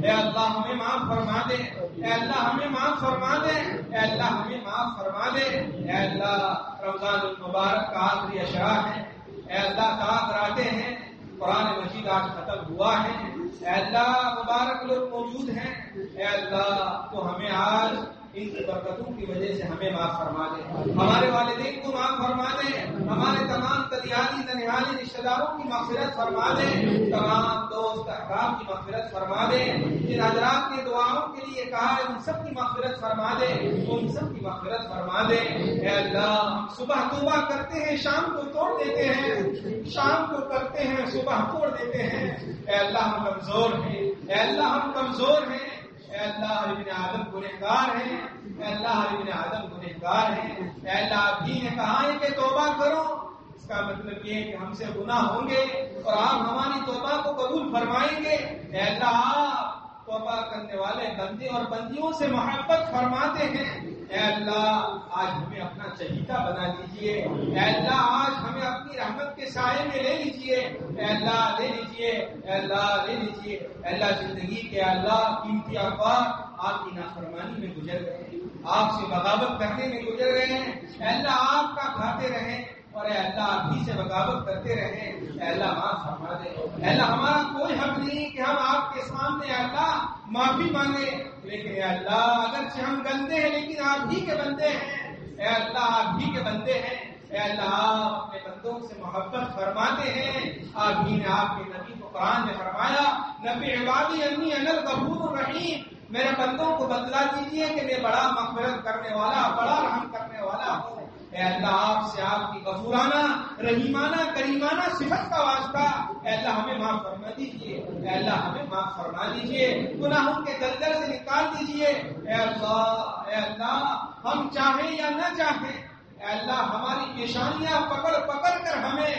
اے اللہ ہمیں معاف فرما دے۔ اے اللہ ہمیں معاف فرما دے۔ اے اللہ ہمیں معاف فرما دے۔ اے اللہ، رمضان المبارک کا آخری اشرا ہے۔ اے اللہ تعالیٰ کراتے ہیں۔ قرآن مجید آج ختم ہوا ہے۔ اے اللہ، مبارک لوگ موجود ہیں۔ اے اللہ، تو ہمیں آج ان کی برکتوں کی وجہ سے ہمیں معاف فرما دے ہمارے والدین کو معاف فرما دے ہمارے تمام تریالی ننیالی رشتے داروں کی مغفرت فرما دے تمام دوست، احباب کی مغفرت فرما دے جن حضرات نے دعاؤں کے لیے کہا ہے، ان سب کی مغفرت فرما دے ان سب کی مغفرت فرما دے اے اللہ، صبح توبہ کرتے ہیں، شام کو توڑ دیتے ہیں۔ شام کو کرتے ہیں، صبح توڑ دیتے ہیں۔ اے اللہ، ہم کمزور ہیں۔ اے اللہ، ہم کمزور ہیں۔ اے اللہ ہر ابن آدم گنہگار ہیں، اے اللہ ہر ابن آدم گنہگار ہیں۔ اے اللہ، آپ ہی نے کہا ہے کہ توبہ کرو۔ اس کا مطلب یہ ہے کہ ہم سے گناہ ہوں گے اور آپ ہماری توبہ کو قبول فرمائیں گے۔ اے اللہ آپ توبہ کرنے والے بندے اور بندیوں سے محبت فرماتے ہیں۔ اے اللہ، آج ہمیں اپنا چہیتا بنا دیجیے اے اللہ، آج ہمیں اپنی رحمت کے سائے میں لے لیجیے۔ اے اللہ، لے لیجیے۔ اے اللہ، لے لیجیے۔ اے اللہ، زندگی کے اللہ، قیمتی اخبار آپ کی نافرمانی میں گزر گئے ہیں۔ آپ سے بغاوت کرنے میں گزر گئے ہیں۔ اے اللہ، آپ کا کھاتے رہیں۔ اور اے اللہ آپ ہی سے بغاوت کرتے رہے اے اللہ معاف فرما دے۔ اے اللہ ہمارا کوئی حق نہیں کہ ہم آپ کے سامنے اے اللہ معافی مانگے۔ لیکن اے اللہ اگرچہ ہم گندے ہیں، لیکن آپ ہی کے بندے ہیں۔ اے اللہ آپ ہی کے بندے ہیں۔ اے اللہ آپ اپنے بندوں سے محبت فرماتے ہیں۔ آپ ہی نے آپ کے نبی کو قرآن میں فرمایا، نبی عبادی انی انل غفور الرحیم۔ میرے بندوں کو بدلا دیجیے کہ میں بڑا مغفرت کرنے والا، بڑا رحم کرنے والا ہوں۔ اے اللہ، آپ سے آپ کی غفورانہ، رحیمانہ، کریمانہ صفت کا واسطہ، اے اللہ، ہمیں معاف فرما دیجیے اے اللہ، ہمیں معاف فرما دیجیے گناہوں کے دلدل سے نکال دیجیے اے اللہ اے اللہ، ہم چاہیں یا نہ چاہیں، اے اللہ، ہماری پیشانیاں پکڑ پکڑ کر ہمیں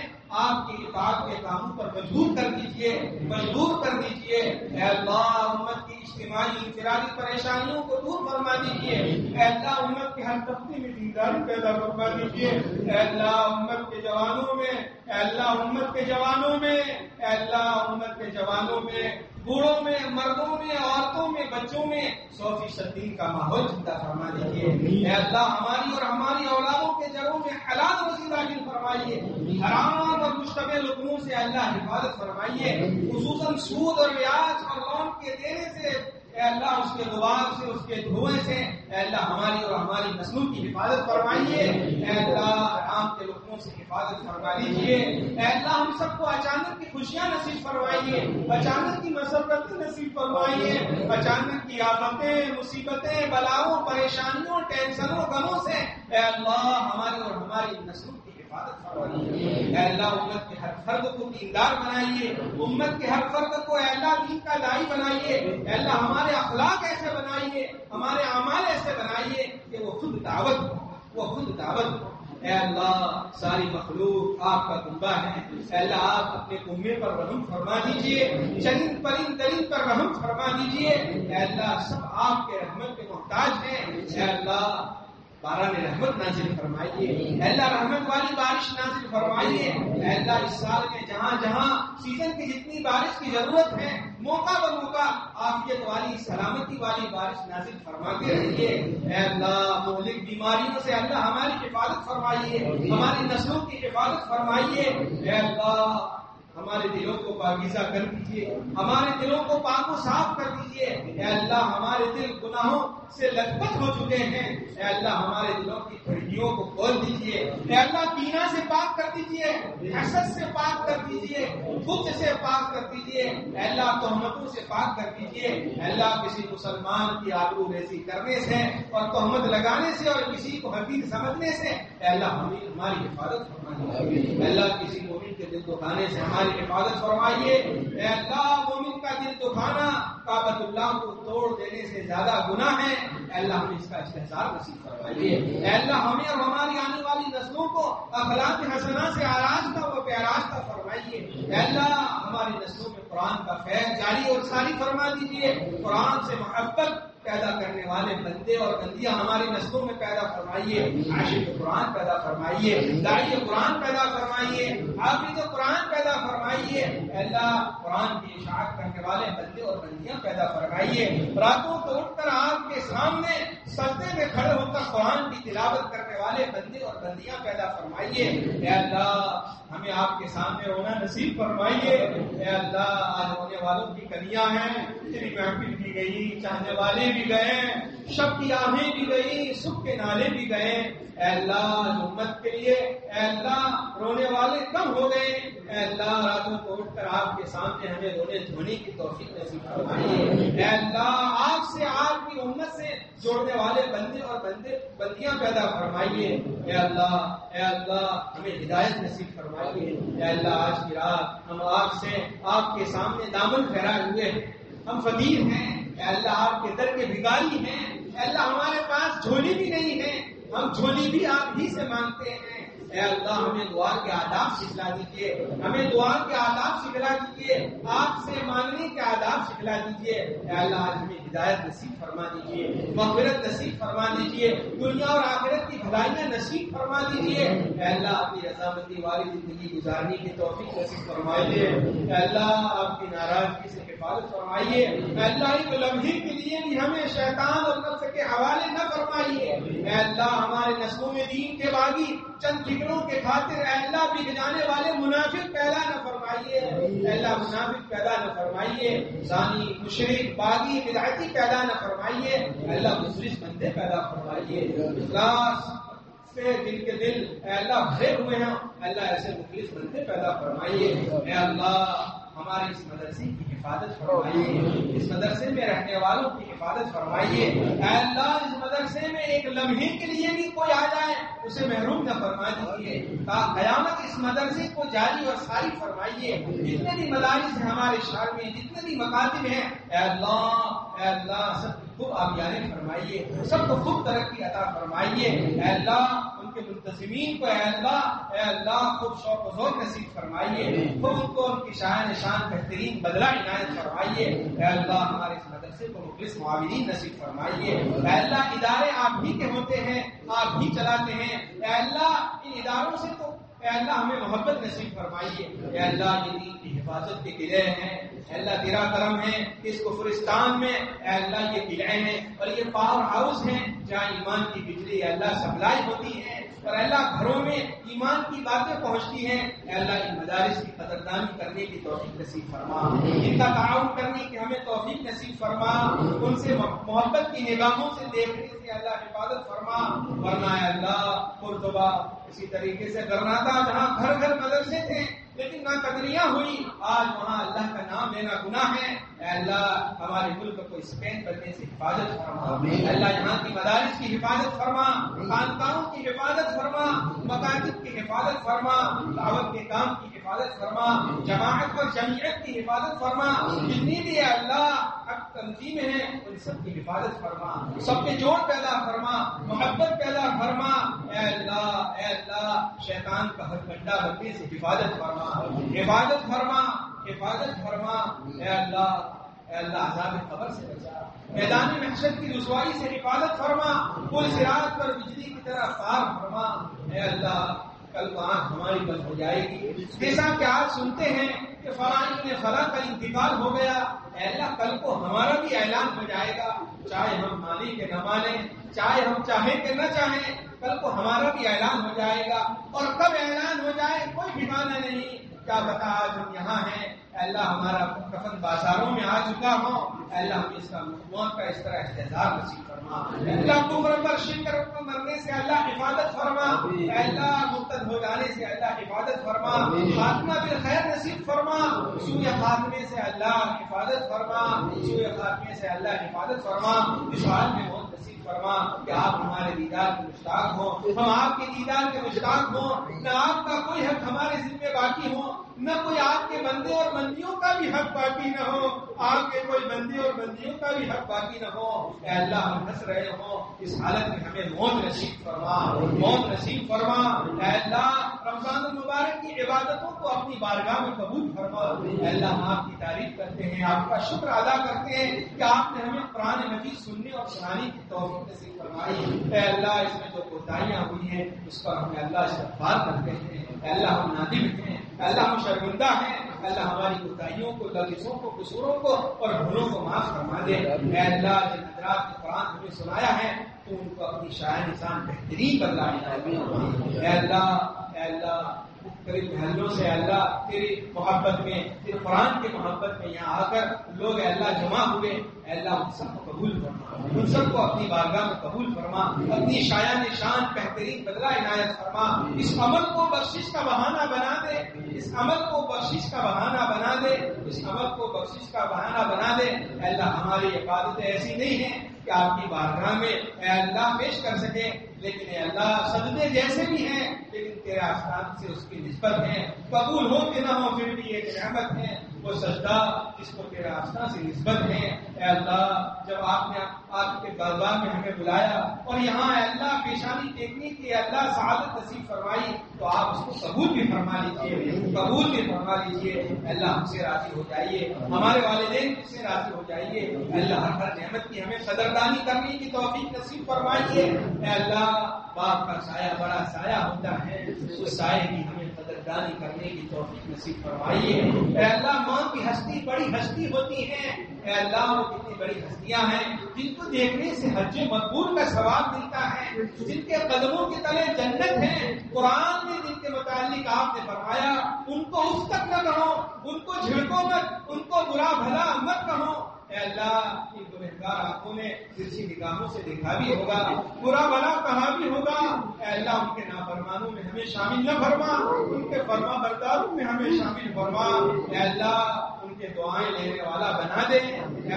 آپ کی اطاعت کے کاموں پر مجبور کر دیجیے، مجبور کر دیجیے، اے اللہ، امت کی اجتماعی انفرادی پریشانیوں کو دور فرما دیجیے اے اللہ امت کے ہر تختی میں دینداری پیدا فرما دیجیے اے اللہ امت کے جوانوں میں، اے اللہ امت کے جوانوں میں، اے اللہ امت کے جوانوں میں۔ بوڑھوں میں مردوں میں عورتوں میں بچوں میں سو فیصد دین کا ماحول زندہ فرما دیجیے اللہ ہماری اور ہماری اولادوں کے جڑوں میں حالات وسیع داخل فرمائیے۔ حرام اور مشتبہ لکموں سے اللہ حفاظت فرمائیے۔ خصوصاً سود اور ریاض اور لون کے دینے سے اے اللہ، اس کے غبار سے، اس کے دھوئے سے، اے اللہ، ہماری اور ہماری نسلوں کی حفاظت فرمائیے۔ اے اللہ حرام کے لکموں سے حفاظت فرما لیجیے۔ اے اللہ، ہم سب کو اچانک کی خوشیاں نصیب فرمائیے۔ اچانک کی مسرتیں نصیب فرمائیے۔ اچانک کی آفتیں، مصیبتیں، بلاؤں، پریشانیوں، ٹینشنوں، غموں سے اے اللہ، ہماری اور ہماری نسلوں کی اے اللہ، امت کے ہر فرد کو دیندار بنائیے۔ امت کے ہر فرد کو اے اللہ، دین کا دائی بنائیے۔ اے اللہ، ہمارے اخلاق ایسے بنائیے، ہمارے اعمال ایسے بنائیے کہ وہ خود دعوت، وہ خود دعوت۔ اے اللہ، ساری مخلوق آپ کا کنبا ہے۔ اے اللہ، آپ اپنے کنبے پر رحم فرما دیجیے۔ چند پرند ترین پر رحم فرما دیجیے۔ اے اللہ، سب آپ کے رحمت کے محتاج ہیں۔ اے اللہ بارہ میں رحمت نازل فرمائیے اللہ رحمت والی بارش نازل فرمائیے اللہ اس سال میں جہاں جہاں سیزن کی جتنی بارش کی ضرورت ہے موقع ب موقع آفیت والی سلامتی والی بارش نازل فرماتے رہیے اے اللہ مہلک بیماریوں سے اللہ ہماری حفاظت فرمائیے ہماری نسلوں کی حفاظت فرمائیے اے اللہ ہمارے دلوں کو پاکیزہ کر دیجیے ہمارے دلوں کو پاک و صاف کر دیجیے اے اللہ ہمارے دل گناہوں سے لگ پت ہو چکے ہیں۔ اے اللہ ہمارے دلوں کی کھڑکیوں کو کھول دیجیے اے اللہ پینا سے پاک کر دیجیے حسد سے پاک کر دیجیے بت سے پاک کر دیجیے اے اللہ تہمتوں سے پاک کر دیجیے اے اللہ کسی مسلمان کی آبرو ریزی کرنے سے اور تہمت لگانے سے اور کسی کو حقیق سمجھنے سے اے اللہ ہماری حفاظت اے اللہ کسی مومن کے دل دکھانے سے ہماری ہماری حفاظت فرمائیے۔ اے اللہ، مومن کا دل دکھانا کابت اللہ کو توڑ دینے سے زیادہ گناہ ہے۔ اے اللہ، ہمیں اس کا استحصال نصیب فرمائیے۔ اے اللہ، ہمیں اور ہماری آنے والی نسلوں کو اخلاق حسنا سے آراز کا وہ پیاراز کا فرمائیے۔ اے اللہ، ہماری نسلوں میں قرآن کا فیض جاری اور ساری فرما دیجیے۔ قرآن سے محبت پیدا کرنے والے بندے اور بندیاں ہماری نسلوں میں پیدا فرمائیے، عاشق قرآن پیدا فرمائیے دائی قرآن پیدا فرمائیے حافظ قرآن پیدا فرمائیے۔ اللہ، قرآن کی اشاعت کرنے والے بندے اور بندیاں پیدا فرمائیے۔ راتوں کو اٹھ کر آپ کے سامنے سجدے میں کھڑے ہو کر قرآن کی تلاوت کرنے والے بندے اور بندیاں پیدا فرمائیے۔ اے اللہ ہمیں آپ کے سامنے ہونا نصیب فرمائیے، اے اللہ، آج ہونے والوں کی کلیاں ہیں۔ اتنی محفل کی گئی، چاہنے والے بھی گئے شب کی آہیں بھی گئی سکھ کے نالے بھی گئے۔ اے اللہ امت کے لیے، اے اللہ، رونے والے کم ہو گئے۔ اے اللہ، راتوں کو اٹھ کر آپ کے سامنے ہمیں رونے دھونے کی توفیق نصیب فرمائیے۔ اے اللہ، آپ سے، آپ کی امت سے جوڑنے والے بندے اور بندے، بندیاں پیدا فرمائیے۔ اے اللہ اے اللہ، ہمیں ہدایت نصیب فرمائیے۔ یا اللہ، آج کی رات ہم آپ سے آپ کے سامنے دامن پھیرائے ہوئے ہم فقیر ہیں یا اللہ، آپ کے در کے بگاری ہیں۔ اللہ، ہمارے پاس جھولی بھی نہیں ہے۔ ہم جھولی بھی آپ ہی سے مانگتے ہیں۔ اے اللہ، ہمیں دعا کے آداب سکھلا دیجیے ہمیں دعا کے آداب سکھلا دیجیے آپ سے مانگنے کے آداب سکھلا دیجیے اے اللہ، آج ہمیں ہدایت نصیب فرما دیجیے مغفرت نصیب فرما دیجیے دنیا اور آخرت کی بھلائیاں نصیب فرما دیجیے اے اللہ اپنی رضامندی والی زندگی گزارنے کی توفیق نصیب فرمائیے۔ اے اللہ، آپ کی ناراضگی سے حفاظت فرمائیے۔ اے اللہ، ایک لمحے کے لیے بھی ہمیں شیطان اور نفس کے حوالے نہ فرمائیے اے اللہ، ہمارے نسلوں میں دین کے باغی چند فکروں کے خاطر اے اللہ بک جانے والے منافق پیدا نہ فرمائیے۔ اے اللہ، منافق پیدا نہ فرمائیے۔ ثانی مشرق باغی ہدایتی پیدا نہ فرمائیے۔ اے اللہ مصرف بندے پیدا فرمائیے۔ اخلاص سے دل کے دل، اے اللہ، بھرے ہوئے ہیں اللہ، ایسے مخلص بندے پیدا فرمائیے۔ اے اللہ ہمارے اس مدرسے کی حفاظت فرمائیے۔ اس مدرسے میں رہنے والوں کی حفاظت فرمائیے۔ اے اللہ، اس مدرسے میں ایک لمحے کے لیے بھی کوئی آ جائے، اسے محروم نہ فرما دیجیے قیامت اس مدرسے کو جاری اور ساری فرمائیے۔ جتنے بھی مدارس ہیں ہمارے شہر میں، جتنے بھی مکاتب ہیں، اے اللہ اے اللہ، سب خوب آبیانے فرمائیے۔ سب کو خوب ترقی عطا فرمائیے۔ اے اللہ کے منتظمین کو اے اللہ اے اللہ خوب شوق و ذوق نصیب فرمائیے۔ خوب ان کو ان کی شاہ نشان بہترین بدلا عنایت فرمائیے۔ اے اللہ ہمارے اس مدرسے کو مخلص معاونین نصیب فرمائیے۔ اے اللہ ادارے آپ ہی کے ہوتے ہیں آپ ہی چلاتے ہیں۔ اے اللہ ان اداروں سے تو اے اللہ ہمیں محبت نصیب فرمائیے۔ اے اللہ یہ دین کی حفاظت کے قلعے ہیں۔ اے اللہ تیرا کرم ہے اس کفرستان میں۔ اے اللہ یہ قلعے ہیں اور یہ پاور ہاؤس ہیں۔ جہاں ایمان کی بجلی اللہ سپلائی ہوتی ہے۔ اور اللہ گھروں میں ایمان کی باتیں پہنچتی ہیں۔ اے اللہ ان مدارس کی قدردانی کرنے کی توفیق نصیب فرما۔ ان کا تعاون کرنے کی ہمیں توفیق نصیب فرما۔ ان سے محبت کی نگاہوں سے دیکھنے سے اللہ حفاظت فرما۔ ورنہ اللہ قرطبہ اسی طریقے سے گرناتا جہاں گھر گھر مدرسے تھے لیکن نہ قدریاں ہوئی۔ آج وہاں اللہ کا نام لینا گناہ ہے۔ اے اللہ ہمارے ملک کو اسپین کرنے سے حفاظت فرما۔ اللہ یہاں کی مدارس کی حفاظت فرما۔ خانقاہوں کی حفاظت فرما۔ مکاتب کی حفاظت فرما۔ دعوت کے کام کی حفاظت فرما، جماعت اور جمعیت کی حفاظت فرما، جتنی بھی اللہ حق تنظیمیں ہیں ان سب کی حفاظت فرما۔ سب کے جوڑ پیدا فرما، محبت پیدا فرما۔ اے اللہ اے اللہ، شیطان کا ہر گنڈا بننے سے حفاظت فرما۔ حفاظت فرما حفاظت فرما۔ اے اللہ اے اللہ، عذاب خبر سے بچا۔ میدان محشر کی رسوائی سے حفاظت فرما۔ پل سراج پر بجلی کی طرح پار فرما۔ اے اللہ کل کو ہماری بند ہو جائے گی۔ جیسا کہ آج سنتے ہیں کہ فلاں جی نے فلاں کا انتقال ہو گیا۔ اللہ، کل کو ہمارا بھی اعلان ہو جائے گا۔ چاہے ہم مانیں کہ نہ مانے چاہے ہم چاہیں کہ نہ چاہیں، کل کو ہمارا بھی اعلان ہو جائے گا۔ اور کب اعلان ہو جائے، کوئی ٹھکانا نہیں۔ کیا بتا آج ہم یہاں ہیں اللہ ہمارا کفن بازاروں میں آ چکا ہو۔ اللہ ہم اس کا موت کا اس طرح احتجاج نصیب فرما۔ اللہ کفر پر شکر مرنے سے اللہ حفاظت فرما۔ اللہ مقتد ہو جانے سے اللہ حفاظت فرما۔ خاتمہ بالخیر نصیب فرما۔ سوئے خاتمے سے اللہ حفاظت فرما۔ سوئے خاتمے سے اللہ حفاظت فرما۔ اس حال میں موت نصیب فرما کہ آپ ہمارے دیدار کے مشتاق ہوں۔ ہم آپ کے دیدار کے مشتاق ہوں۔ نہ آپ کا کوئی حق ہمارے ذمہ باقی ہو۔ نہ کوئی آپ کے بندے اور بندیوں کا بھی حق باقی نہ ہو، آپ کے کوئی بندے اور بندیوں کا بھی حق باقی نہ ہو۔ اے اللہ، ہم ہنس رہے ہوں۔ اس حالت میں ہمیں موت نصیب فرما، موت نصیب فرما۔ اے اللہ، رمضان المبارک کی عبادتوں کو اپنی بارگاہ میں قبول فرما۔ اے اللہ، ہم آپ کی تعریف کرتے ہیں، آپ کا شکر ادا کرتے ہیں کہ آپ نے ہمیں قرآن مجید سننے اور سنانے کی توفیق نصیب فرمائی۔ اے اللہ، اس میں جو کوتاہیاں ہوئی ہیں، اس پر ہمیں اللہ سے بات کرتے ہیں۔ اے اللہ، ہم نادم ہیں۔ اللہ ہم شرمندہ ہیں، اللہ ہماری کوتاہیوں کو لذیذوں کو، قصوروں کو اور بھولوں کو معاف فرما دے۔ اے اللہ، جن حضرات نے قرآن ہمیں سنایا ہے، تو ان کو اپنی شاعر انسان بہترین بدلا اے اللہ اے اللہ قریب محلوں سے اللہ، تیری محبت میں، تیرے قرآن کی محبت میں یہاں آ کر لوگ اللہ جمع ہوئے۔ اللہ ان سب کو قبول فرما۔ ان سب کو اپنی بارگاہ میں قبول فرما۔ اپنی شاع نشان، بہترین بدلا عنایت فرما۔ اس عمل کو بخشش کا بہانہ بنا دے۔ اس عمل کو بخشش کا بہانہ بنا دے۔ اس عمل کو بخشش کا بہانہ بنا دے۔ اللہ، ہماری عبادتیں ایسی نہیں ہیں کہ آپ کی بارگاہ میں اے اللہ پیش کر سکے لیکن اے اللہ سجدے جیسے بھی ہیں، لیکن تیرے آستان سے اس کی نسبت ہے قبول ہو کہ نہ ہو، پھر بھی ایک نعمت ہے، وہ سجدہ جس کو تیرے آستان سے نسبت ہے اے اللہ، جب آپ نے آپ کے دربار میں ہمیں بلایا اور یہاں اے اللہ پیشانی دیکھنے کی اللہ سعادت نصیب فرمائی، تو آپ اس کو قبول بھی فرما لیجیے قبول بھی فرما لیجیے اللہ، ہم سے راضی ہو جائیے، ہمارے والدین سے راضی ہو جائیے۔ اللہ، ہر نعمت کی ہمیں صدردانی کرنے کی توفیق نصیب فرمائیے۔ اے اللہ، باپ کا سایہ بڑا سایہ ہوتا ہے، اس سائے کی ہمیں قدردانی کرنے کی توفیق نصیب فرمائیے۔ اے اللہ، ماں کی ہستی بڑی ہستی ہوتی ہے۔ اے اللہ وہ بڑی ہستیاں ہیں، جن کو دیکھنے سے حج مقبول کا ثواب ملتا ہے۔ جن کے قدموں کے تلے جنت ہے قرآن میں جن کے متعلق آپ نے فرمایا، ان کو اس تک نہ کہو، ان کو جھڑکو مت، ان کو برا بھلا مت کہو۔ اے اللہ، ان گنہگار آنکھوں نے ترچھی نگاہوں سے دیکھا بھی ہوگا، برا بلا کہا بھی ہوگا۔ اے اللہ، ان کے نافرمانوں میں ہمیں شامل نہ فرما، ان کے فرما برداروں میں ہمیں شامل فرما۔ اے اللہ کے دعائیں لینے والا بنا دے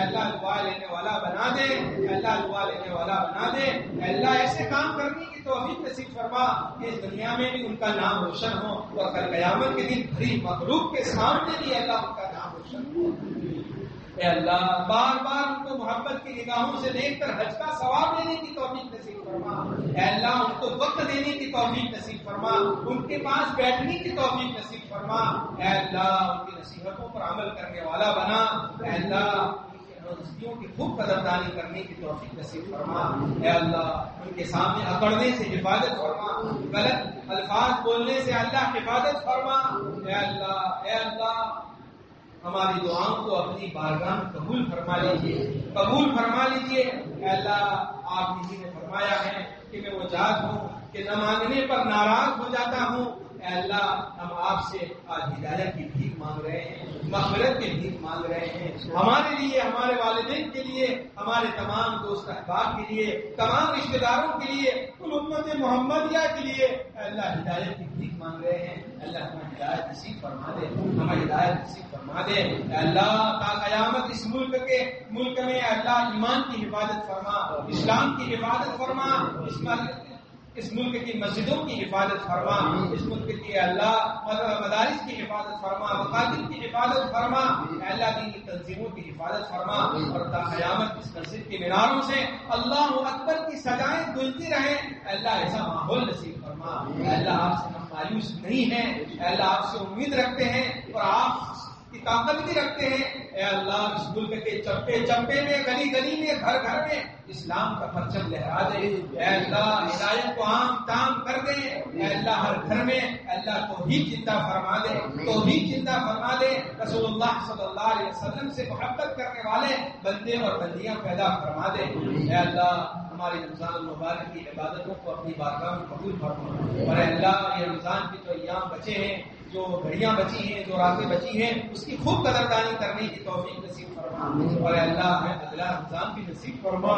اللہ دعا لینے والا بنا دے اللہ دعا لینے والا بنا دے اللہ ایسے کام کرنے کی توفیق نصیب فرما کہ اس دنیا میں بھی ان کا نام روشن ہو اور کل قیامت کے دن بھری مغروب کے سامنے بھی اللہ ان کا نام روشن ہو۔ اے اللہ، بار بار ان کو محبت کی نگاہوں سے دیکھ کر حج کا ثواب لینے کی توفیق نصیب فرما۔ اے اللہ ان کو وقت دینے کی توفیق نصیب فرما۔ ان کے پاس بیٹھنے کی توفیق نصیب فرما۔ اے اللہ، ان کی نصیحتوں پر عمل کرنے والا بنا۔ اے اللہ ہستیوں کی خوب قدردانی کرنے کی توفیق نصیب فرما۔ اے اللہ، ان کے سامنے اکڑنے سے حفاظت فرما۔ غلط الفاظ بولنے سے اللہ حفاظت فرما۔ اے اللہ اے اللہ ہماری دعاؤں کو اپنی بارگاہ قبول فرما لیجیے قبول فرما لیجیے اللہ، آپ نے نے فرمایا ہے کہ میں وہ جات ہوں کہ نہ مانگنے پر ناراض ہو جاتا ہوں۔ اے اللہ، ہم آپ سے آج ہدایت کی بھیک مانگ رہے ہیں۔ مغفرت کی بھیک مانگ رہے ہیں۔ ہمارے لیے ہمارے والدین کے لیے ہمارے تمام دوست احباب کے لیے تمام رشتے داروں کے لیے کل امت محمدیہ کے لیے اللہ ہدایت کی بھیک مانگ رہے ہیں۔ اللہ ہمیں ہدایت نصیب فرما دے۔ ہمیں ہدایت نصیب فرما دے۔ اللہ تا قیامت اس ملک کے ملک میں اللہ ایمان کی حفاظت فرما اسلام کی حفاظت فرما اس اس ملک کی مسجدوں کی حفاظت فرما، اس ملک کی اللہ، مدارس کی حفاظت فرما مقاصد کی حفاظت فرما اللہ کی تنظیموں کی حفاظت فرما اور تا قیامت اس مسجد کے میناروں سے اللہ اکبر کی سجائیں گنجتی رہیں اللہ ایسا ماحول نصیب فرما۔ اللہ آپ سے ہم مایوس نہیں ہیں اللہ آپ سے امید رکھتے ہیں اور آپ کی طاقت بھی رکھتے ہیں۔ اے اللہ، اس ملک کے چپے چپے میں، گلی گلی میں، گھر گھر میں اسلام کا پرچم لہرا دے۔ اے اللہ، ہدایت کو عام کام کر دے۔ اے اللہ، ہر گھر میں اللہ تو ہی چنتا فرما دے۔ تو ہی چنتا فرما دے۔ رسول اللہ صلی اللہ علیہ وسلم سے محبت کرنے والے بندے اور بندیاں پیدا فرما دے۔ اے اللہ، ہماری رمضان المبارک کی عبادتوں کو اپنی بارگاہ میں قبول فرما۔ اور اے اللہ، یہ رمضان کی تو ایام بچے ہیں جو گھڑیاں بچی ہیں، جو راتیں بچی ہیں، اس کی خوب قدردانی کرنے کی توفیق نصیب فرما۔ اور اللہ ہمیں اگلا رمضان بھی نصیب فرما۔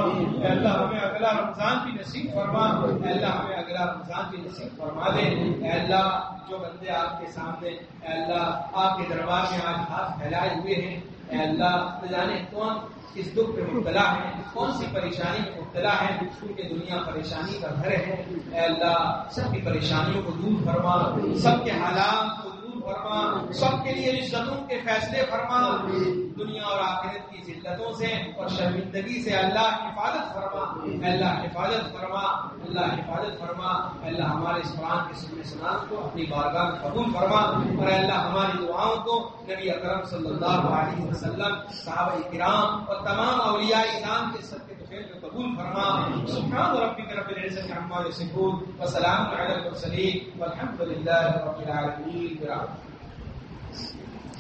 اللہ ہمیں اگلا رمضان بھی نصیب فرما۔ اللہ ہمیں اگلا رمضان بھی نصیب فرما دے۔ اللہ، جو بندے آپ کے سامنے اللہ، آپ کے دربار میں آج ہاتھ پھیلائے ہوئے ہیں اے اللہ جانے کون اس دکھ پہ مبتلا ہے، کون سی پریشانی میں مبتلا ہے کیونکہ دنیا پریشانی کا گھر ہے۔ اے اللہ، سب کی پریشانیوں کو دور فرما۔ سب کے حالات کو فرما، سب کے لیے عزتوں کے فیصلے فرما۔ دنیا اور آخرت کی ذلتوں سے اور شرمندگی سے اللہ حفاظت فرما۔ اللہ حفاظت فرما، اللہ حفاظت فرما۔ اللہ ہمارے اس قرآن کے سننے سنان کو، اپنی بارگاہ قبول فرما۔ اور اللہ ہماری دعاؤں کو نبی اکرم صلی اللہ علیہ وسلم، صحابہ کرام اور تمام اولیاء اسلام کے سب کے قبول فرما سبحان ربک رب العزت عما یصفون وسلام علی المرسلین والحمد للہ رب العالمین برحمتہ